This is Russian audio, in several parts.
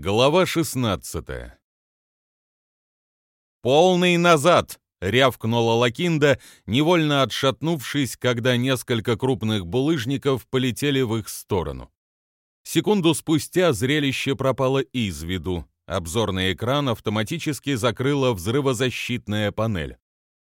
Глава 16 «Полный назад!» — рявкнула Лакинда, невольно отшатнувшись, когда несколько крупных булыжников полетели в их сторону. Секунду спустя зрелище пропало из виду. Обзорный экран автоматически закрыла взрывозащитная панель.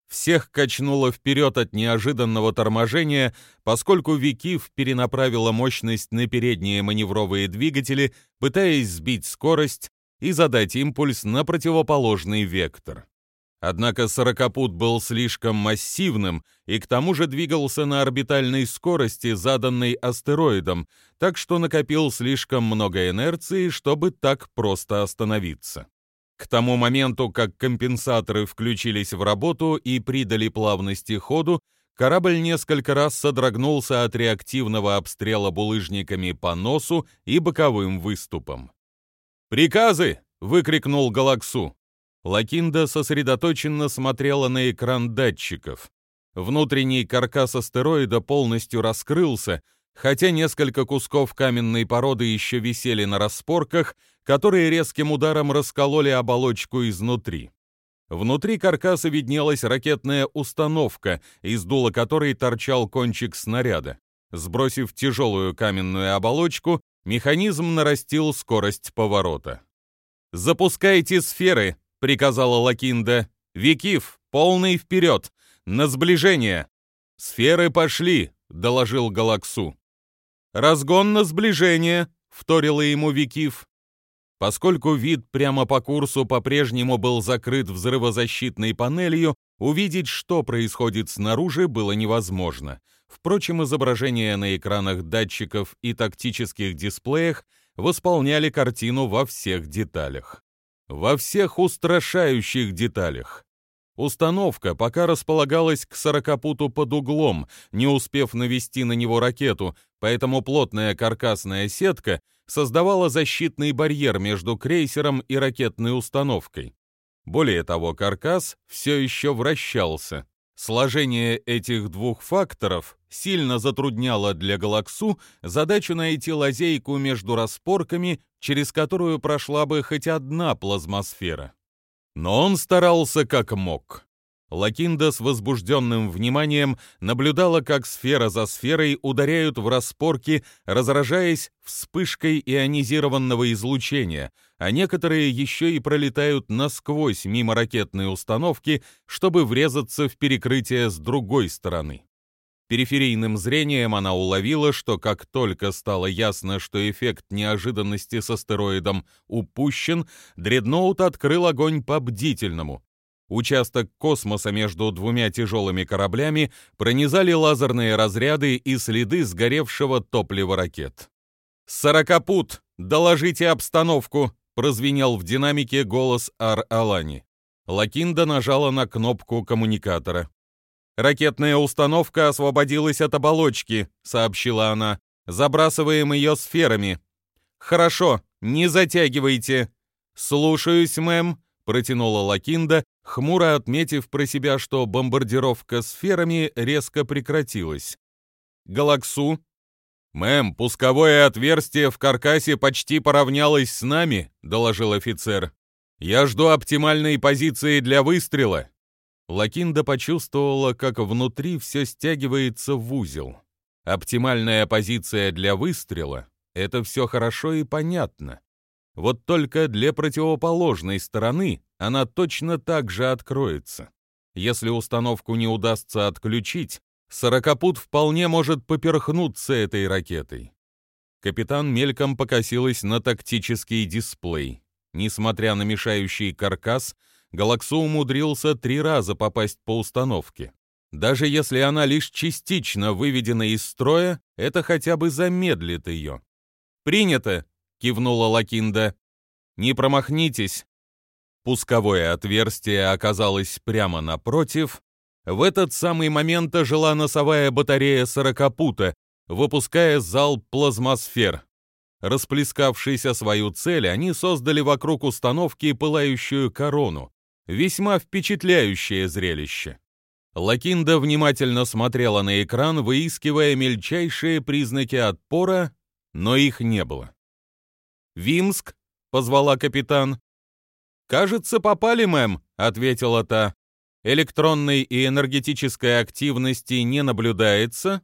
Всех качнуло вперед от неожиданного торможения, поскольку Викив перенаправила мощность на передние маневровые двигатели, пытаясь сбить скорость и задать импульс на противоположный вектор. Однако сорокопут был слишком массивным и к тому же двигался на орбитальной скорости, заданной астероидом, так что накопил слишком много инерции, чтобы так просто остановиться. К тому моменту, как компенсаторы включились в работу и придали плавности ходу, корабль несколько раз содрогнулся от реактивного обстрела булыжниками по носу и боковым выступам. «Приказы!» — выкрикнул Галаксу. Лакинда сосредоточенно смотрела на экран датчиков. Внутренний каркас астероида полностью раскрылся, хотя несколько кусков каменной породы еще висели на распорках, которые резким ударом раскололи оболочку изнутри. Внутри каркаса виднелась ракетная установка, из дула которой торчал кончик снаряда. Сбросив тяжелую каменную оболочку, механизм нарастил скорость поворота. «Запускайте сферы!» — приказала Лакинда. «Викив, полный вперед! На сближение!» «Сферы пошли!» — доложил Галаксу. «Разгон на сближение!» — вторила ему Викив. Поскольку вид прямо по курсу по-прежнему был закрыт взрывозащитной панелью, увидеть, что происходит снаружи, было невозможно. Впрочем, изображения на экранах датчиков и тактических дисплеях восполняли картину во всех деталях. Во всех устрашающих деталях. Установка пока располагалась к сорокопуту под углом, не успев навести на него ракету, поэтому плотная каркасная сетка создавала защитный барьер между крейсером и ракетной установкой. Более того, каркас все еще вращался. Сложение этих двух факторов сильно затрудняло для Галаксу задачу найти лазейку между распорками, через которую прошла бы хоть одна плазмосфера. Но он старался как мог. Лакинда с возбужденным вниманием наблюдала, как сфера за сферой ударяют в распорки, разражаясь вспышкой ионизированного излучения, а некоторые еще и пролетают насквозь мимо ракетной установки, чтобы врезаться в перекрытие с другой стороны. Периферийным зрением она уловила, что как только стало ясно, что эффект неожиданности с астероидом упущен, дредноут открыл огонь по бдительному. Участок космоса между двумя тяжелыми кораблями пронизали лазерные разряды и следы сгоревшего топлива ракет. «Сорокопут! Доложите обстановку!» — прозвенел в динамике голос Ар-Алани. Лакинда нажала на кнопку коммуникатора. «Ракетная установка освободилась от оболочки», — сообщила она. «Забрасываем ее сферами». «Хорошо, не затягивайте». «Слушаюсь, мэм», протянула Лакинда, хмуро отметив про себя, что бомбардировка сферами резко прекратилась. «Галаксу?» «Мэм, пусковое отверстие в каркасе почти поравнялось с нами», — доложил офицер. «Я жду оптимальной позиции для выстрела». Лакинда почувствовала, как внутри все стягивается в узел. Оптимальная позиция для выстрела — это все хорошо и понятно. Вот только для противоположной стороны она точно так же откроется. Если установку не удастся отключить, сорокопут вполне может поперхнуться этой ракетой. Капитан мельком покосилась на тактический дисплей. Несмотря на мешающий каркас, Галаксу умудрился три раза попасть по установке. Даже если она лишь частично выведена из строя, это хотя бы замедлит ее. «Принято!» — кивнула Лакинда. «Не промахнитесь!» Пусковое отверстие оказалось прямо напротив. В этот самый момент ожила носовая батарея сорокопута, выпуская залп плазмосфер. Расплескавшись о свою цель, они создали вокруг установки пылающую корону. Весьма впечатляющее зрелище. Лакинда внимательно смотрела на экран, выискивая мельчайшие признаки отпора, но их не было. Вимск — позвала капитан. «Кажется, попали, мэм», — ответила та. «Электронной и энергетической активности не наблюдается.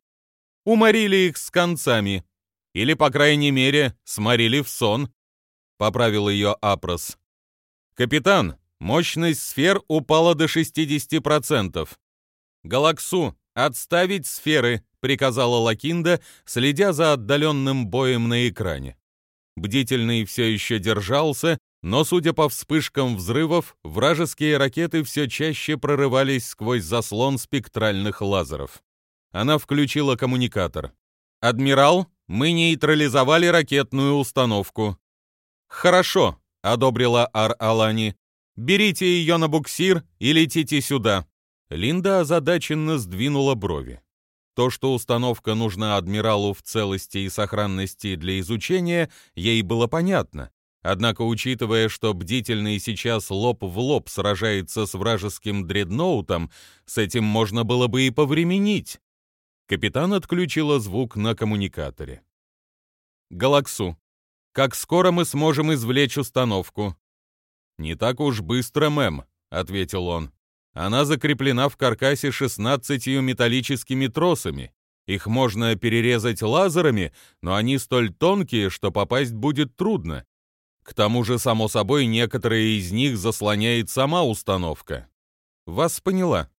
Уморили их с концами. Или, по крайней мере, сморили в сон», — поправил ее Апрос. «Капитан, мощность сфер упала до 60%. Галаксу, отставить сферы», — приказала Лакинда, следя за отдаленным боем на экране. Бдительный все еще держался, но, судя по вспышкам взрывов, вражеские ракеты все чаще прорывались сквозь заслон спектральных лазеров. Она включила коммуникатор. «Адмирал, мы нейтрализовали ракетную установку». «Хорошо», — одобрила Ар-Алани. «Берите ее на буксир и летите сюда». Линда озадаченно сдвинула брови. То, что установка нужна адмиралу в целости и сохранности для изучения, ей было понятно. Однако, учитывая, что бдительный сейчас лоб в лоб сражается с вражеским дредноутом, с этим можно было бы и повременить. Капитан отключила звук на коммуникаторе. «Галаксу, как скоро мы сможем извлечь установку?» «Не так уж быстро, мэм», — ответил он. «Она закреплена в каркасе 16 металлическими тросами. Их можно перерезать лазерами, но они столь тонкие, что попасть будет трудно. К тому же, само собой, некоторые из них заслоняет сама установка. Вас поняла.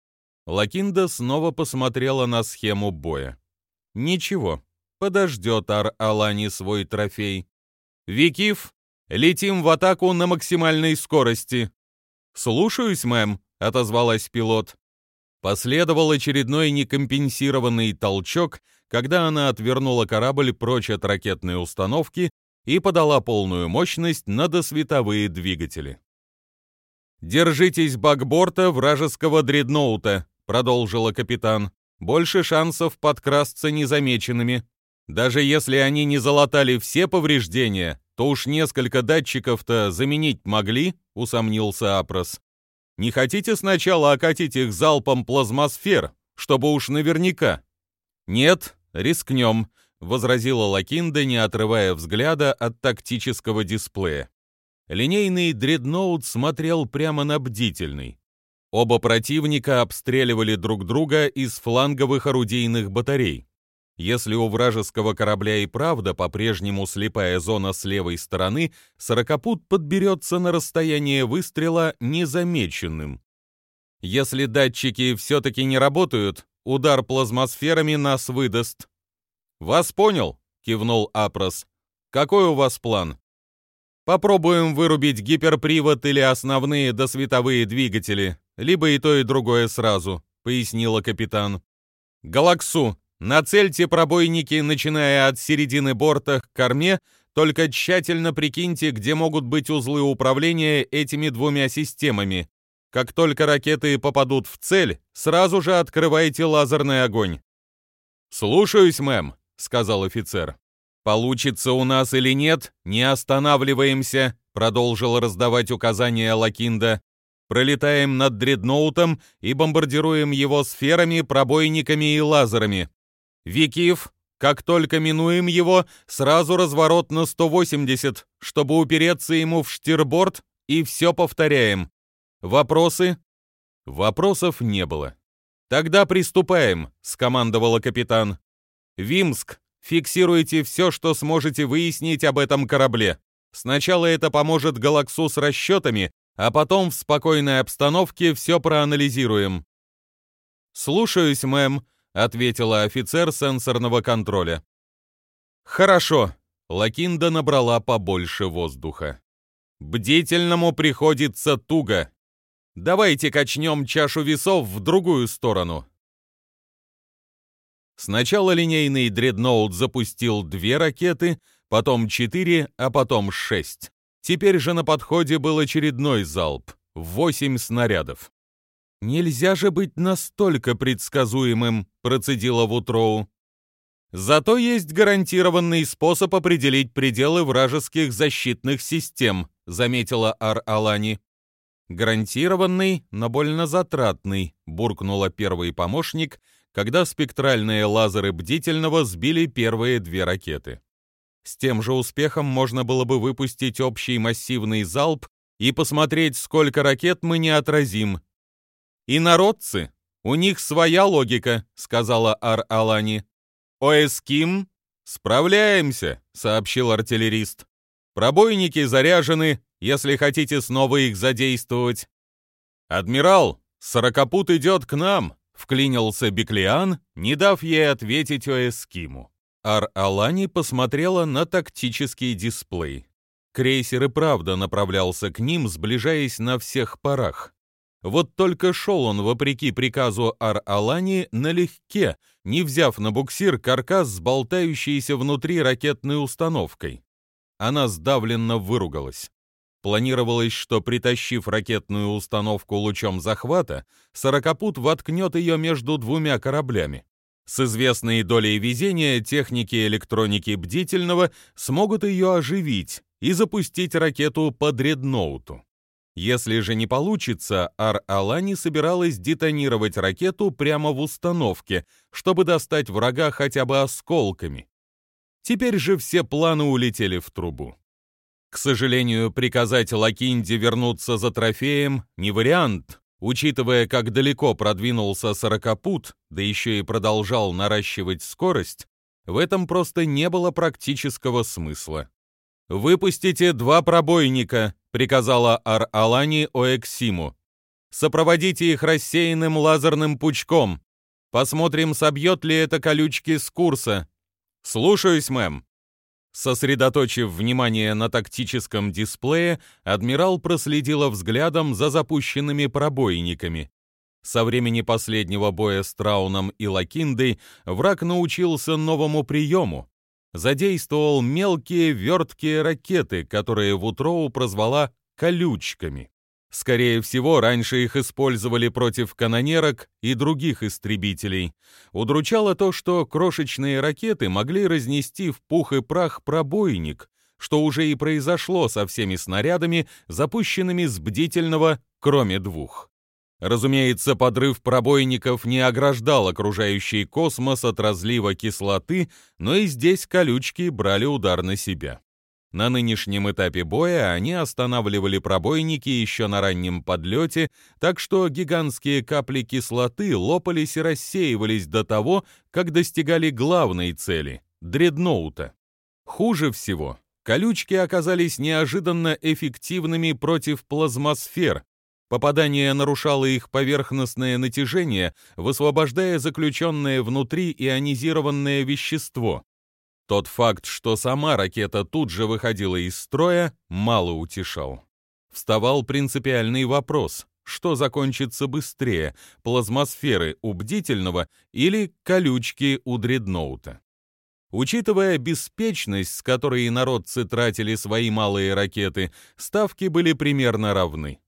Лакинда снова посмотрела на схему боя. Ничего, подождет Ар-Алани свой трофей. Викив, летим в атаку на максимальной скорости. Слушаюсь, мэм, отозвалась пилот. Последовал очередной некомпенсированный толчок, когда она отвернула корабль прочь от ракетной установки и подала полную мощность на досветовые двигатели. «Держитесь бакборта вражеского дредноута», — продолжила капитан. «Больше шансов подкрасться незамеченными. Даже если они не залатали все повреждения, то уж несколько датчиков-то заменить могли», — усомнился Апрос. «Не хотите сначала окатить их залпом плазмосфер, чтобы уж наверняка?» «Нет, рискнем», возразила Лакинда, не отрывая взгляда от тактического дисплея. Линейный дредноут смотрел прямо на бдительный. Оба противника обстреливали друг друга из фланговых орудийных батарей. Если у вражеского корабля и правда по-прежнему слепая зона с левой стороны, сорокопут подберется на расстояние выстрела незамеченным. Если датчики все-таки не работают, удар плазмосферами нас выдаст. «Вас понял», — кивнул Апрос. «Какой у вас план?» «Попробуем вырубить гиперпривод или основные досветовые двигатели, либо и то, и другое сразу», — пояснила капитан. «Галаксу, нацельте пробойники, начиная от середины борта к корме, только тщательно прикиньте, где могут быть узлы управления этими двумя системами. Как только ракеты попадут в цель, сразу же открывайте лазерный огонь». «Слушаюсь, мэм», — сказал офицер. «Получится у нас или нет, не останавливаемся», — продолжил раздавать указания Лакинда. «Пролетаем над дредноутом и бомбардируем его сферами, пробойниками и лазерами. Викив, как только минуем его, сразу разворот на 180, чтобы упереться ему в штирборд, и все повторяем. Вопросы?» Вопросов не было. «Тогда приступаем», — скомандовала капитан. Вимск, фиксируйте все, что сможете выяснить об этом корабле. Сначала это поможет Галаксу с расчетами, а потом в спокойной обстановке все проанализируем». «Слушаюсь, мэм», — ответила офицер сенсорного контроля. «Хорошо», — Лакинда набрала побольше воздуха. «Бдительному приходится туго. Давайте качнем чашу весов в другую сторону». Сначала линейный дредноут запустил две ракеты, потом четыре, а потом шесть. Теперь же на подходе был очередной залп — восемь снарядов. «Нельзя же быть настолько предсказуемым», — процедила Вутроу. «Зато есть гарантированный способ определить пределы вражеских защитных систем», — заметила Ар-Алани. «Гарантированный, но больно затратный», — буркнула первый помощник — когда спектральные лазеры бдительного сбили первые две ракеты. С тем же успехом можно было бы выпустить общий массивный залп и посмотреть, сколько ракет мы не отразим. И народцы, у них своя логика, сказала Ар-Алани. Оэским, справляемся, сообщил артиллерист. Пробойники заряжены, если хотите снова их задействовать. Адмирал, сорокопут идет к нам, вклинился Беклиан, не дав ей ответить Оэскиму. Ар-Алани посмотрела на тактический дисплей. Крейсер и правда направлялся к ним, сближаясь на всех парах. Вот только шел он, вопреки приказу Ар-Алани, налегке, не взяв на буксир каркас с болтающейся внутри ракетной установкой. Она сдавленно выругалась. Планировалось, что, притащив ракетную установку лучом захвата, сорокопут воткнет ее между двумя кораблями. С известной долей везения техники электроники бдительного смогут ее оживить и запустить ракету по дредноуту. Если же не получится, Ар-Алани собиралась детонировать ракету прямо в установке, чтобы достать врага хотя бы осколками. Теперь же все планы улетели в трубу. К сожалению, приказать Лакинде вернуться за трофеем не вариант, Учитывая, как далеко продвинулся сорокопут, да еще и продолжал наращивать скорость, в этом просто не было практического смысла. «Выпустите два пробойника», — приказала Ар-Алани Оэксиму. «Сопроводите их рассеянным лазерным пучком. Посмотрим, собьет ли это колючки с курса». «Слушаюсь, мэм». Сосредоточив внимание на тактическом дисплее, адмирал проследила взглядом за запущенными пробойниками. Со времени последнего боя с Трауном и Лакиндой враг научился новому приему. Задействовал мелкие верткие ракеты, которые Вутроу прозвала «колючками». Скорее всего, раньше их использовали против канонерок и других истребителей. Удручало то, что крошечные ракеты могли разнести в пух и прах пробойник, что уже и произошло со всеми снарядами, запущенными с бдительного, кроме двух. Разумеется, подрыв пробойников не ограждал окружающий космос от разлива кислоты, но и здесь колючки брали удар на себя. На нынешнем этапе боя они останавливали пробойники еще на раннем подлете, так что гигантские капли кислоты лопались и рассеивались до того, как достигали главной цели — дредноута. Хуже всего, колючки оказались неожиданно эффективными против плазмосфер. Попадание нарушало их поверхностное натяжение, высвобождая заключенное внутри ионизированное вещество. Тот факт, что сама ракета тут же выходила из строя, мало утешал. Вставал принципиальный вопрос, что закончится быстрее, плазмосферы у бдительного или колючки у дредноута. Учитывая беспечность, с которой народцы тратили свои малые ракеты, ставки были примерно равны.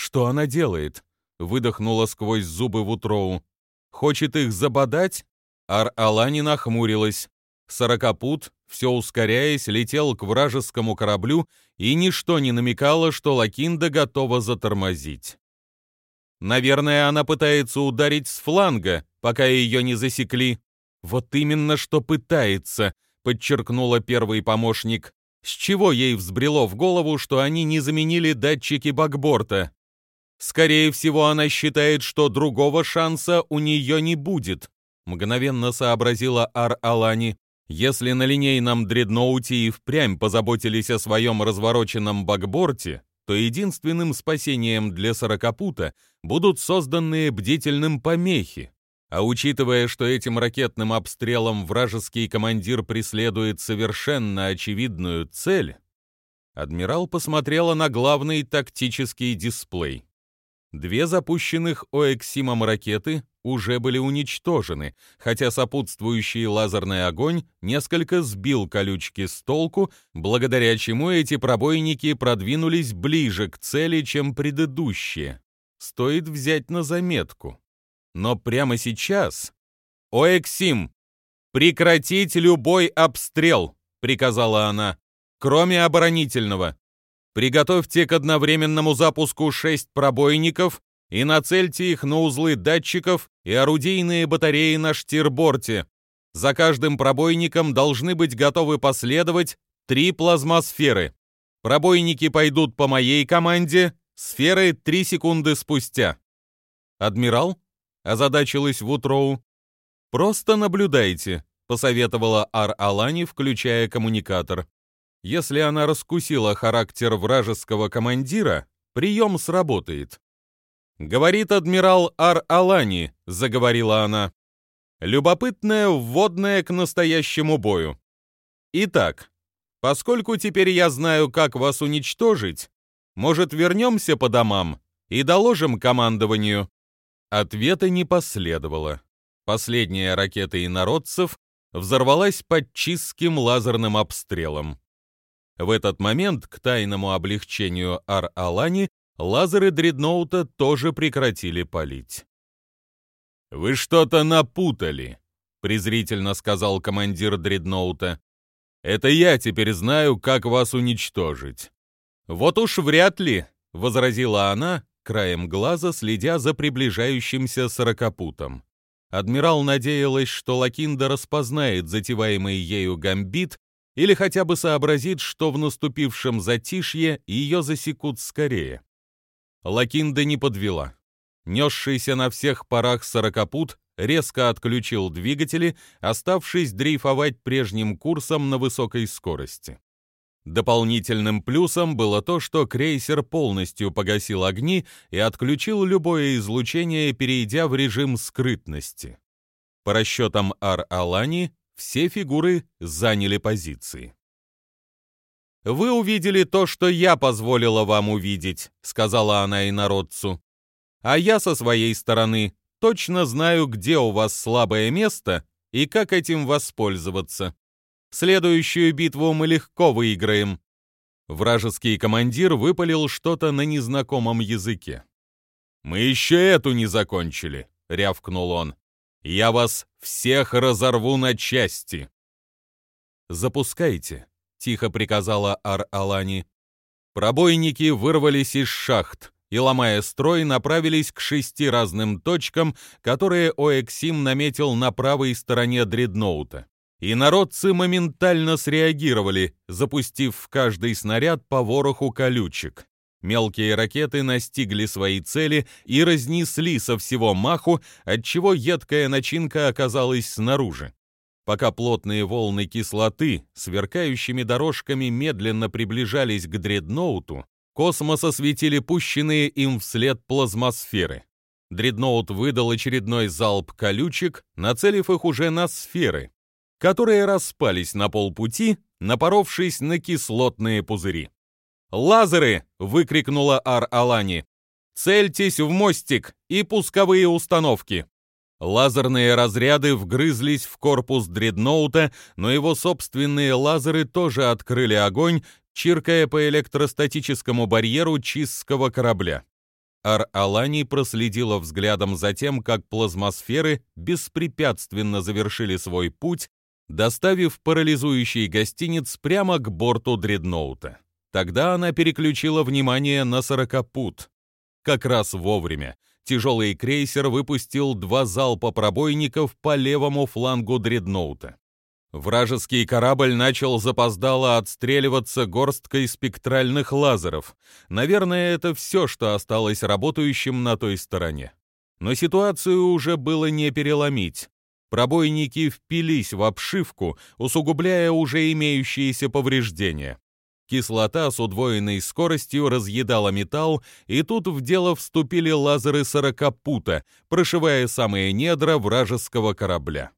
«Что она делает?» — выдохнула сквозь зубы Вутроу. «Хочет их забодать?» Ар-Алани нахмурилась. Сорокопут, все ускоряясь, летел к вражескому кораблю, и ничто не намекало, что Лакинда готова затормозить. Наверное, она пытается ударить с фланга, пока ее не засекли. Вот именно что пытается, подчеркнула первый помощник. С чего ей взбрело в голову, что они не заменили датчики бакборта? Скорее всего, она считает, что другого шанса у нее не будет, мгновенно сообразила Ар-Алани. Если на линейном дредноуте и впрямь позаботились о своем развороченном бакборте, то единственным спасением для сорокопута будут созданные бдительным помехи. А учитывая, что этим ракетным обстрелом вражеский командир преследует совершенно очевидную цель, адмирал посмотрела на главный тактический дисплей. Две запущенных Оэксимом ракеты уже были уничтожены, хотя сопутствующий лазерный огонь несколько сбил колючки с толку, благодаря чему эти пробойники продвинулись ближе к цели, чем предыдущие. Стоит взять на заметку. Но прямо сейчас... «Оэксим! Прекратить любой обстрел!» — приказала она. «Кроме оборонительного. Приготовьте к одновременному запуску шесть пробойников и нацельте их на узлы датчиков и орудийные батареи на штирборте. За каждым пробойником должны быть готовы последовать три плазмосферы. Пробойники пойдут по моей команде, сферы три секунды спустя. Адмирал? озадачилась Вутроу. Просто наблюдайте, посоветовала Ар-Алани, включая коммуникатор. Если она раскусила характер вражеского командира, прием сработает. «Говорит адмирал Ар-Алани», — заговорила она. «Любопытная вводная к настоящему бою. Итак, поскольку теперь я знаю, как вас уничтожить, может, вернемся по домам и доложим командованию?» Ответа не последовало. Последняя ракета инородцев взорвалась под чистским лазерным обстрелом. В этот момент, к тайному облегчению Ар-Алани, лазеры дредноута тоже прекратили палить. «Вы что-то напутали», — презрительно сказал командир дредноута. «Это я теперь знаю, как вас уничтожить». «Вот уж вряд ли», — возразила она, краем глаза следя за приближающимся сорокопутом. Адмирал надеялась, что Лакинда распознает затеваемый ею гамбит или хотя бы сообразит, что в наступившем затишье ее засекут скорее. Лакинда не подвела. Несшийся на всех парах сорокопут резко отключил двигатели, оставшись дрейфовать прежним курсом на высокой скорости. Дополнительным плюсом было то, что крейсер полностью погасил огни и отключил любое излучение, перейдя в режим скрытности. По расчетам Ар-Алани, все фигуры заняли позиции. «Вы увидели то, что я позволила вам увидеть», — сказала она инородцу. «А я со своей стороны точно знаю, где у вас слабое место и как этим воспользоваться. Следующую битву мы легко выиграем». Вражеский командир выпалил что-то на незнакомом языке. «Мы еще эту не закончили», — рявкнул он. «Я вас всех разорву на части». «Запускайте», — тихо приказала Ар-Алани. Пробойники вырвались из шахт и, ломая строй, направились к шести разным точкам, которые Оэксим наметил на правой стороне дредноута и народцы моментально среагировали, запустив в каждый снаряд по вороху колючек. Мелкие ракеты настигли свои цели и разнесли со всего маху, отчего едкая начинка оказалась снаружи. Пока плотные волны кислоты сверкающими дорожками медленно приближались к дредноуту, космос осветили пущенные им вслед плазмосферы. Дредноут выдал очередной залп колючек, нацелив их уже на сферы, которые распались на полпути, напоровшись на кислотные пузыри. «Лазеры!» — выкрикнула Ар-Алани. «Цельтесь в мостик и пусковые установки!» Лазерные разряды вгрызлись в корпус дредноута, но его собственные лазеры тоже открыли огонь, чиркая по электростатическому барьеру чистского корабля. Ар-Алани проследила взглядом за тем, как плазмосферы беспрепятственно завершили свой путь доставив парализующий гостиниц прямо к борту дредноута. Тогда она переключила внимание на сорокопут. Как раз вовремя тяжелый крейсер выпустил два залпа пробойников по левому флангу дредноута. Вражеский корабль начал запоздало отстреливаться горсткой спектральных лазеров. Наверное, это все, что осталось работающим на той стороне. Но ситуацию уже было не переломить. Пробойники впились в обшивку, усугубляя уже имеющиеся повреждения. Кислота с удвоенной скоростью разъедала металл, и тут в дело вступили лазеры сорокопута, прошивая самые недра вражеского корабля.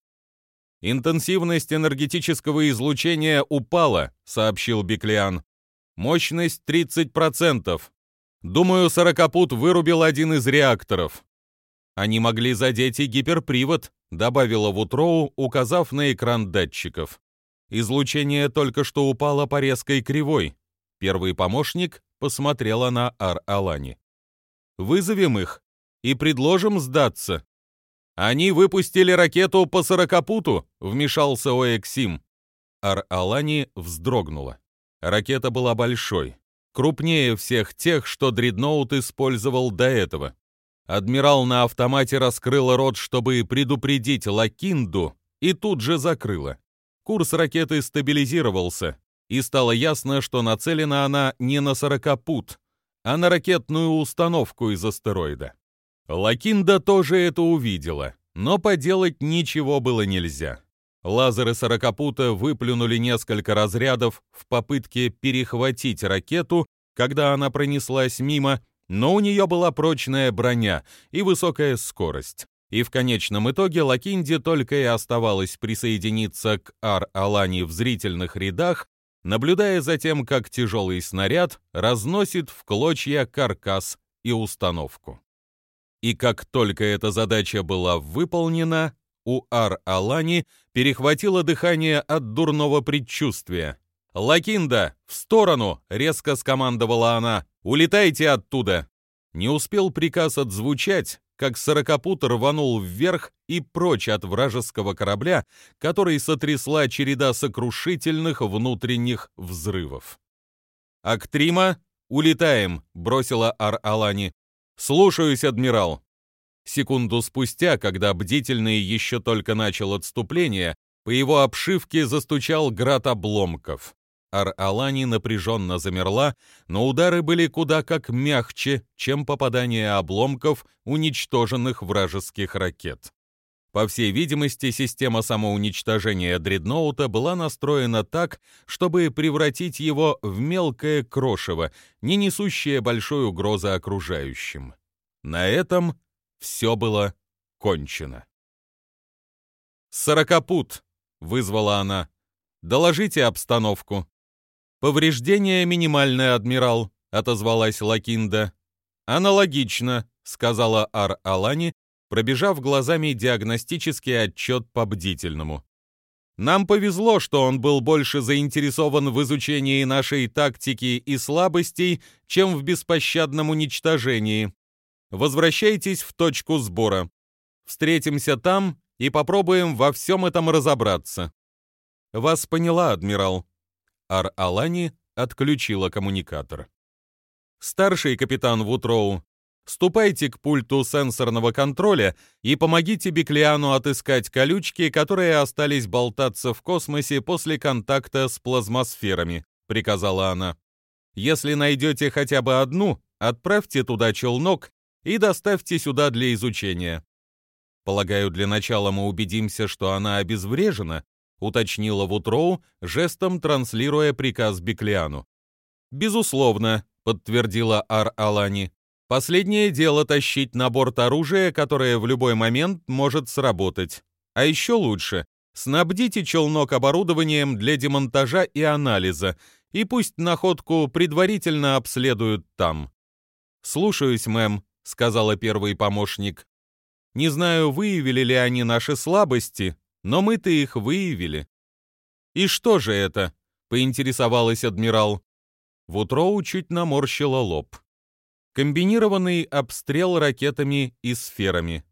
«Интенсивность энергетического излучения упала», — сообщил Беклиан. «Мощность 30%. Думаю, сорокопут вырубил один из реакторов. Они могли задеть и гиперпривод, добавила Вутроу, указав на экран датчиков. Излучение только что упало по резкой кривой. Первый помощник посмотрела на Ар-Алани. «Вызовем их и предложим сдаться». «Они выпустили ракету по сорокопуту», — вмешался Оэксим. Ар-Алани вздрогнула. Ракета была большой, крупнее всех тех, что Дредноут использовал до этого. Адмирал на автомате раскрыл рот, чтобы предупредить Лакинду, и тут же закрыло. Курс ракеты стабилизировался, и стало ясно, что нацелена она не на сорокопут, а на ракетную установку из астероида. Лакинда тоже это увидела, но поделать ничего было нельзя. Лазеры сорокопута выплюнули несколько разрядов в попытке перехватить ракету, когда она пронеслась мимо, но у нее была прочная броня и высокая скорость. И в конечном итоге Лакинде только и оставалось присоединиться к Ар-Алани в зрительных рядах, наблюдая за тем, как тяжелый снаряд разносит в клочья каркас и установку. И как только эта задача была выполнена, у Ар-Алани перехватило дыхание от дурного предчувствия. «Лакинда, в сторону!» — резко скомандовала она. «Улетайте оттуда!» Не успел приказ отзвучать, как сорокопут рванул вверх и прочь от вражеского корабля, который сотрясла череда сокрушительных внутренних взрывов. «Актрима, улетаем!» — бросила Ар-Алани. «Слушаюсь, адмирал!» Секунду спустя, когда бдительный еще только начал отступление, по его обшивке застучал град обломков. Ар-Алани напряженно замерла, но удары были куда как мягче, чем попадание обломков уничтоженных вражеских ракет. По всей видимости, система самоуничтожения дредноута была настроена так, чтобы превратить его в мелкое крошево, не несущее большой угрозы окружающим. На этом все было кончено. «Сорокопут!» — вызвала она. «Доложите обстановку». «Повреждение минимальное, адмирал», — отозвалась Лакинда. «Аналогично», — сказала Ар-Алани, пробежав глазами диагностический отчет по бдительному. «Нам повезло, что он был больше заинтересован в изучении нашей тактики и слабостей, чем в беспощадном уничтожении. Возвращайтесь в точку сбора. Встретимся там и попробуем во всем этом разобраться». «Вас поняла, адмирал», Ар-Алани отключила коммуникатор. «Старший капитан Вутроу, ступайте к пульту сенсорного контроля и помогите Беклиану отыскать колючки, которые остались болтаться в космосе после контакта с плазмосферами», — приказала она. «Если найдете хотя бы одну, отправьте туда челнок и доставьте сюда для изучения. Полагаю, для начала мы убедимся, что она обезврежена, уточнила Вутроу, жестом транслируя приказ Беклиану. «Безусловно», — подтвердила Ар-Алани. «Последнее дело тащить на борт оружие, которое в любой момент может сработать. А еще лучше, снабдите челнок оборудованием для демонтажа и анализа, и пусть находку предварительно обследуют там». «Слушаюсь, мэм», — сказала первый помощник. «Не знаю, выявили ли они наши слабости, но мы-то их выявили. И что же это? поинтересовалась адмирал. Вутроу чуть наморщила лоб. Комбинированный обстрел ракетами и сферами.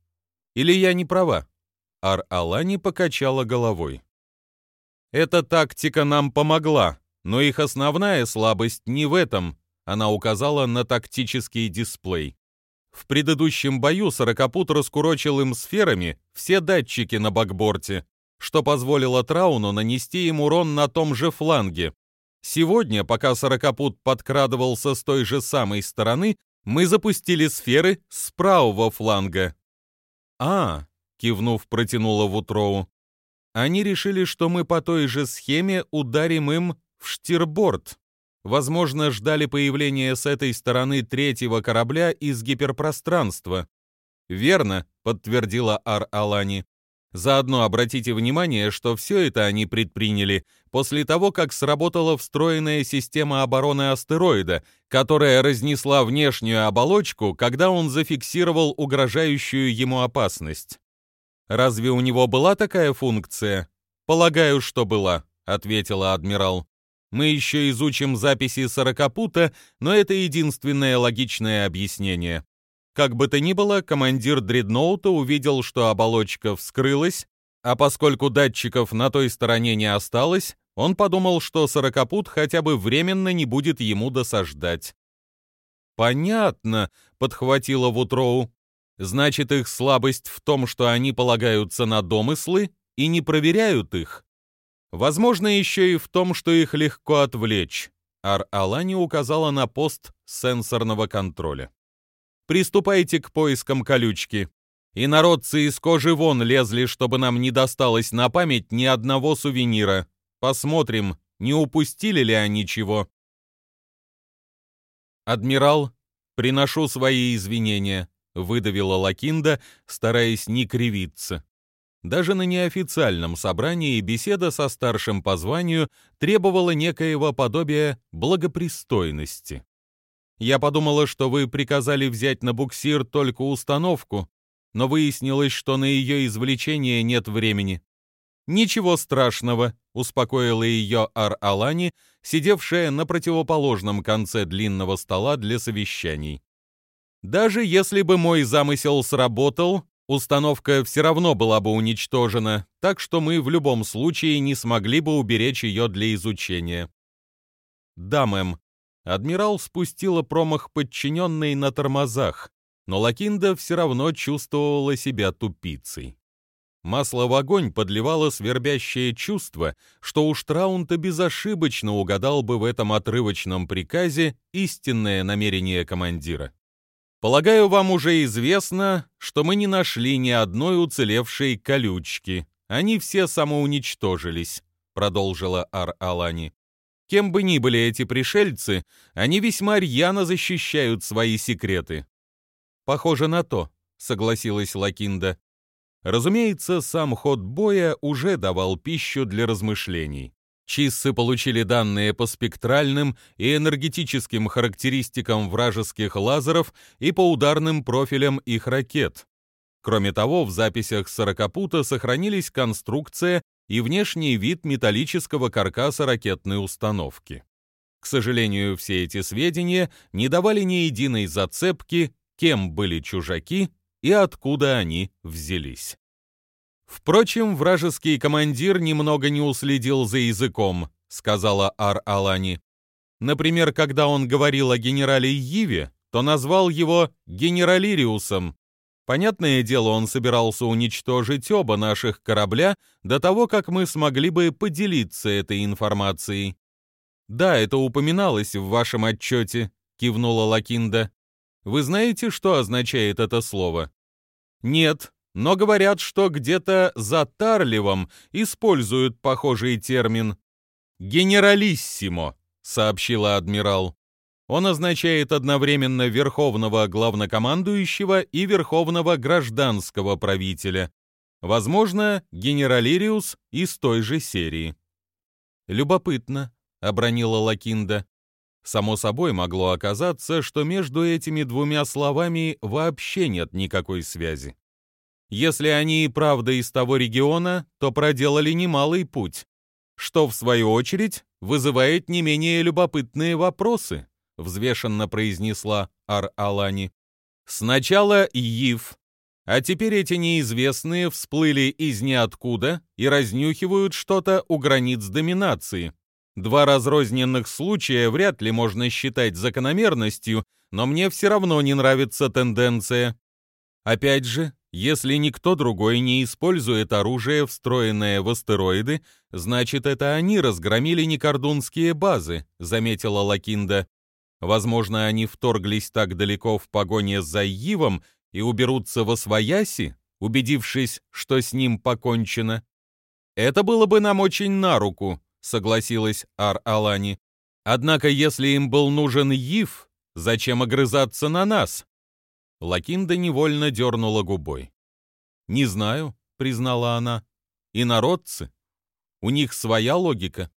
Или я не права? Ар-Алани покачала головой. Эта тактика нам помогла, но их основная слабость не в этом. Она указала на тактический дисплей. В предыдущем бою сорокопут раскурочил им сферами все датчики на бакборте, что позволило Трауну нанести им урон на том же фланге. Сегодня, пока сорокопут подкрадывался с той же самой стороны, мы запустили сферы с правого фланга. «А», — кивнув, протянула Вутроу, «они решили, что мы по той же схеме ударим им в штирборд» возможно, ждали появления с этой стороны третьего корабля из гиперпространства. «Верно», — подтвердила Ар-Алани. «Заодно обратите внимание, что все это они предприняли после того, как сработала встроенная система обороны астероида, которая разнесла внешнюю оболочку, когда он зафиксировал угрожающую ему опасность. Разве у него была такая функция? Полагаю, что была, ответила адмирал. Мы еще изучим записи сорокопута, но это единственное логичное объяснение. Как бы то ни было, командир дредноута увидел, что оболочка вскрылась, а поскольку датчиков на той стороне не осталось, он подумал, что сорокопут хотя бы временно не будет ему досаждать. «Понятно», — подхватила Вутроу. «Значит, их слабость в том, что они полагаются на домыслы и не проверяют их. Возможно, еще и в том, что их легко отвлечь. Ар-Алани указала на пост сенсорного контроля. «Приступайте к поискам колючки. И народцы из кожи вон лезли, чтобы нам не досталось на память ни одного сувенира. Посмотрим, не упустили ли они чего». «Адмирал, приношу свои извинения», — выдавила Лакинда, стараясь не кривиться. Даже на неофициальном собрании беседа со старшим по званию требовала некоего подобия благопристойности. Я подумала, что вы приказали взять на буксир только установку, но выяснилось, что на ее извлечение нет времени. «Ничего страшного», — успокоила ее Ар-Алани, сидевшая на противоположном конце длинного стола для совещаний. «Даже если бы мой замысел сработал, установка все равно была бы уничтожена, так что мы в любом случае не смогли бы уберечь ее для изучения. Да, мэм. Адмирал спустила промах подчиненный на тормозах, но Лакинда все равно чувствовала себя тупицей. Масло в огонь подливало свербящее чувство, что уж Траунта безошибочно угадал бы в этом отрывочном приказе истинное намерение командира. Полагаю, вам уже известно, что мы не нашли ни одной уцелевшей колючки. Они все самоуничтожились, продолжила Ар-Алани. Кем бы ни были эти пришельцы, они весьма рьяно защищают свои секреты. Похоже на то, согласилась Лакинда. Разумеется, сам ход боя уже давал пищу для размышлений. Чиссы получили данные по спектральным и энергетическим характеристикам вражеских лазеров и по ударным профилям их ракет. Кроме того, в записях Сорокопута сохранились конструкция и внешний вид металлического каркаса ракетной установки. К сожалению, все эти сведения не давали ни единой зацепки, кем были чужаки и откуда они взялись. Впрочем, вражеский командир немного не уследил за языком, сказала Ар-Алани. Например, когда он говорил о генерале Йиве, то назвал его генералириусом. Понятное дело, он собирался уничтожить оба наших корабля до того, как мы смогли бы поделиться этой информацией. Да, это упоминалось в вашем отчете, кивнула Лакинда. Вы знаете, что означает это слово? Нет, но говорят, что где-то за Тарливом используют похожий термин. «Генералиссимо», — сообщила адмирал. Он означает одновременно верховного главнокомандующего и верховного гражданского правителя. Возможно, генералириус из той же серии. «Любопытно», — обронила Лакинда. Само собой могло оказаться, что между этими двумя словами вообще нет никакой связи. Если они и правда из того региона, то проделали немалый путь, что, в свою очередь, вызывает не менее любопытные вопросы, взвешенно произнесла Ар-Алани. Сначала Ив, а теперь эти неизвестные всплыли из ниоткуда и разнюхивают что-то у границ доминации. Два разрозненных случая вряд ли можно считать закономерностью, но мне все равно не нравится тенденция. Опять же, если никто другой не использует оружие, встроенное в астероиды, значит, это они разгромили никардунские базы, заметила Лакинда. Возможно, они вторглись так далеко в погоне за Ивом и уберутся восвояси, убедившись, что с ним покончено. Это было бы нам очень на руку, согласилась Ар-Алани. Однако, если им был нужен Ив, зачем огрызаться на нас? Лакинда невольно дернула губой. «Не знаю», — признала она. «И народцы. У них своя логика.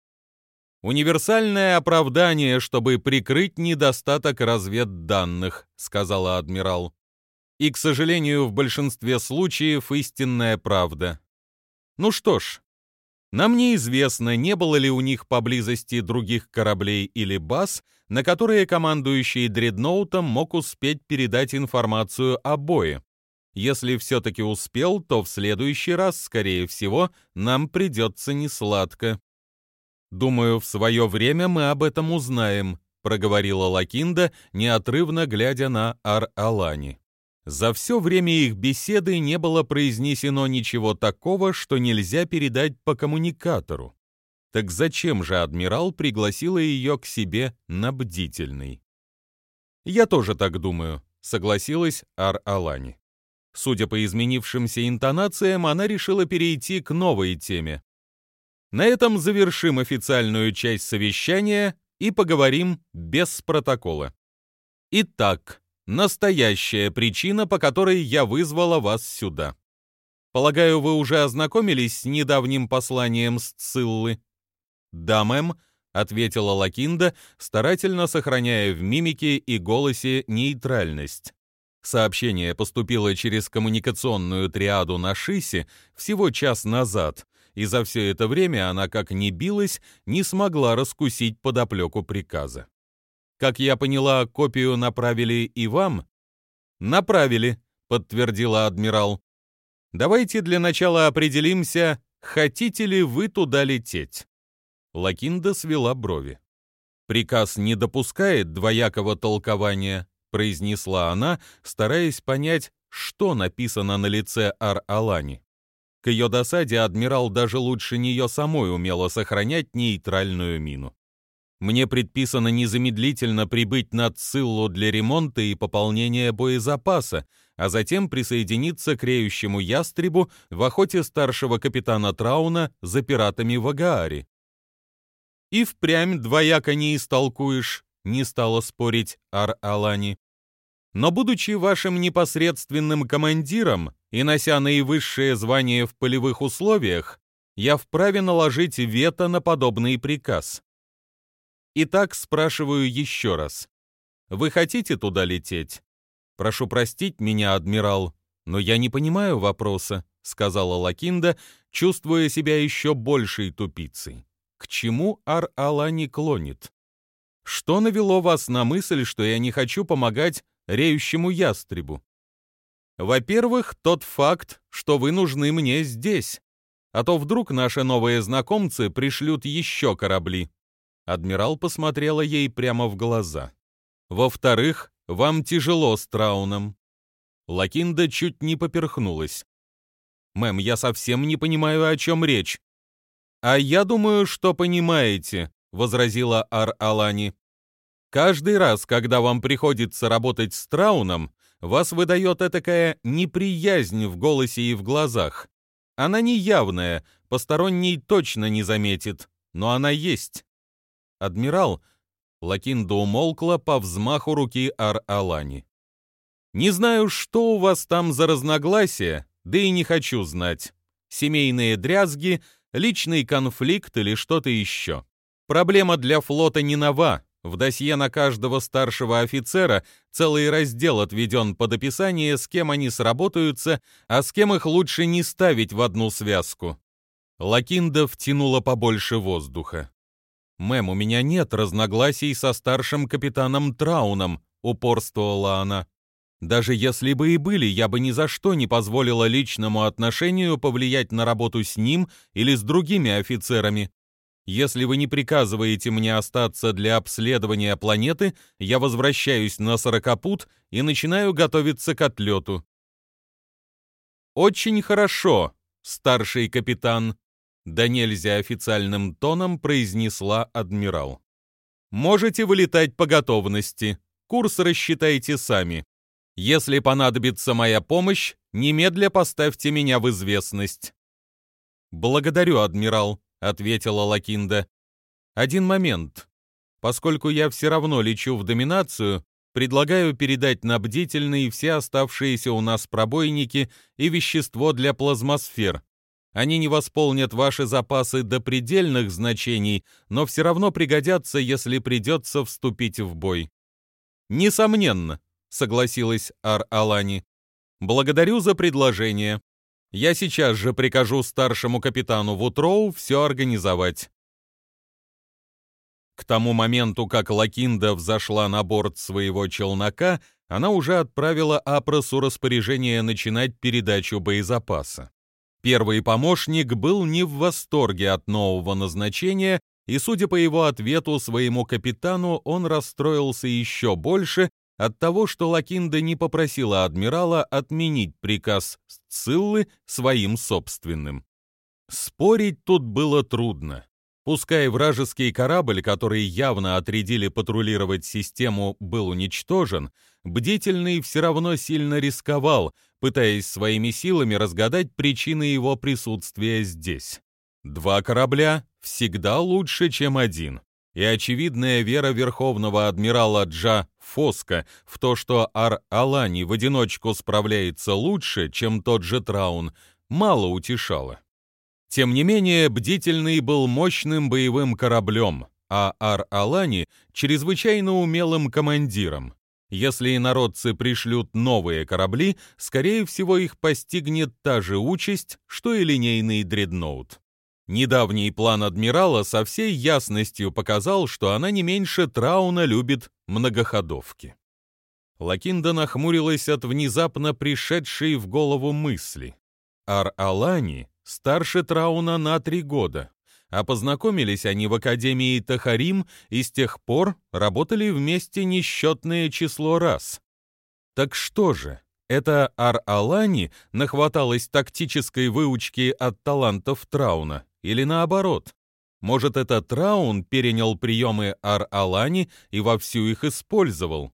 Универсальное оправдание, чтобы прикрыть недостаток разведданных», — сказала адмирал. «И, к сожалению, в большинстве случаев истинная правда. Ну что ж, нам неизвестно, не было ли у них поблизости других кораблей или баз, на которые командующий дредноутом мог успеть передать информацию о бое. Если все-таки успел, то в следующий раз, скорее всего, нам придется несладко. «Думаю, в свое время мы об этом узнаем», — проговорила Лакинда, неотрывно глядя на Ар-Алани. За все время их беседы не было произнесено ничего такого, что нельзя передать по коммуникатору. Так зачем же адмирал пригласила ее к себе на бдительный? «Я тоже так думаю», — согласилась Ар-Алани. Судя по изменившимся интонациям, она решила перейти к новой теме. На этом завершим официальную часть совещания и поговорим без протокола. Итак, настоящая причина, по которой я вызвала вас сюда. Полагаю, вы уже ознакомились с недавним посланием Сциллы? Да, мэм, ответила Лакинда, старательно сохраняя в мимике и голосе нейтральность. Сообщение поступило через коммуникационную триаду на Шисе всего час назад, и за все это время она как ни билась, не смогла раскусить подоплеку приказа. Как я поняла, копию направили и вам? Направили, подтвердила адмирал. Давайте для начала определимся, хотите ли вы туда лететь. Лакинда свела брови. Приказ не допускает двоякого толкования, произнесла она, стараясь понять, что написано на лице Ар-Алани. К ее досаде адмирал даже лучше нее самой умела сохранять нейтральную мину. Мне предписано незамедлительно прибыть на Циллу для ремонта и пополнения боезапаса, а затем присоединиться к реющему ястребу в охоте старшего капитана Трауна за пиратами в Агааре. И впрямь двояко не истолкуешь, не стала спорить Ар-Алани. Но будучи вашим непосредственным командиром и нося наивысшее звание в полевых условиях, я вправе наложить вето на подобный приказ. Итак, спрашиваю еще раз. Вы хотите туда лететь? Прошу простить меня, адмирал, но я не понимаю вопроса, сказала Лакинда, чувствуя себя еще большей тупицей. К чему Ар-Алани клонит? Что навело вас на мысль, что я не хочу помогать реющему ястребу? Во-первых, тот факт, что вы нужны мне здесь. А то вдруг наши новые знакомцы пришлют еще корабли. Адмирал посмотрела ей прямо в глаза. Во-вторых, вам тяжело с Трауном. Лакинда чуть не поперхнулась. Мэм, я совсем не понимаю, о чем речь. А я думаю, что понимаете, возразила Ар-Алани. Каждый раз, когда вам приходится работать с Трауном, вас выдает этакая неприязнь в голосе и в глазах. Она неявная, посторонний точно не заметит, но она есть. Адмирал, Лакинда умолкла по взмаху руки Ар-Алани. «Не знаю, что у вас там за разногласия, да и не хочу знать. Семейные дрязги, личный конфликт или что-то еще. Проблема для флота не нова. В досье на каждого старшего офицера целый раздел отведен под описание, с кем они сработаются, а с кем их лучше не ставить в одну связку». Лакинда втянула побольше воздуха. «Мэм, у меня нет разногласий со старшим капитаном Трауном», — упорствовала она. «Даже если бы и были, я бы ни за что не позволила личному отношению повлиять на работу с ним или с другими офицерами. Если вы не приказываете мне остаться для обследования планеты, я возвращаюсь на сорокопут и начинаю готовиться к отлету». «Очень хорошо, старший капитан», да нельзя официальным тоном произнесла адмирал. «Можете вылетать по готовности. Курс рассчитайте сами. Если понадобится моя помощь, немедля поставьте меня в известность». «Благодарю, адмирал», — ответила Лакинда. «Один момент. Поскольку я все равно лечу в доминацию, предлагаю передать на бдительный все оставшиеся у нас пробойники и вещество для плазмосфер. Они не восполнят ваши запасы до предельных значений, но все равно пригодятся, если придется вступить в бой. Несомненно, согласилась Ар-Алани. Благодарю за предложение. Я сейчас же прикажу старшему капитану Вутроу все организовать. К тому моменту, как Лакинда взошла на борт своего челнока, она уже отправила Апросу распоряжение начинать передачу боезапаса. Первый помощник был не в восторге от нового назначения, и, судя по его ответу своему капитану, он расстроился еще больше, от того, что Лакинда не попросила адмирала отменить приказ Сциллы своим собственным. Спорить тут было трудно. Пускай вражеский корабль, который явно отрядили патрулировать систему, был уничтожен, бдительный все равно сильно рисковал, пытаясь своими силами разгадать причины его присутствия здесь. Два корабля всегда лучше, чем один. И очевидная вера верховного адмирала Джа Фоска в то, что Ар-Алани в одиночку справляется лучше, чем тот же Траун, мало утешала. Тем не менее, бдительный был мощным боевым кораблем, а Ар-Алани — чрезвычайно умелым командиром. Если инородцы пришлют новые корабли, скорее всего, их постигнет та же участь, что и линейный дредноут. Недавний план адмирала со всей ясностью показал, что она не меньше Трауна любит многоходовки. Лакинда нахмурилась от внезапно пришедшей в голову мысли. Ар-Алани старше Трауна на три года, а познакомились они в Академии Тахарим и с тех пор работали вместе несчетное число раз. Так что же, это Ар-Алани нахваталась тактической выучки от талантов Трауна, или наоборот? Может, это Траун перенял приемы Ар-Алани и вовсю их использовал?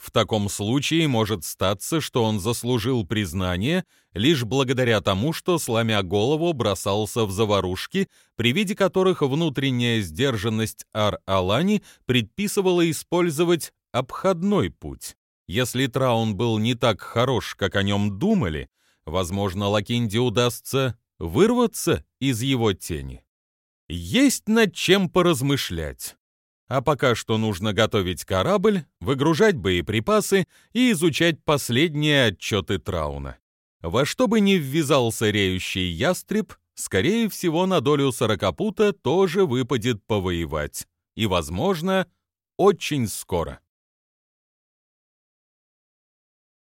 В таком случае может статься, что он заслужил признание лишь благодаря тому, что, сломя голову, бросался в заварушки, при виде которых внутренняя сдержанность Ар-Алани предписывала использовать обходной путь. Если Траун был не так хорош, как о нем думали, возможно, Лакинде удастся вырваться из его тени. Есть над чем поразмышлять. А пока что нужно готовить корабль, выгружать боеприпасы и изучать последние отчеты Трауна. Во что бы ни ввязался реющий ястреб, скорее всего, на долю сорокопута тоже выпадет повоевать. И, возможно, очень скоро.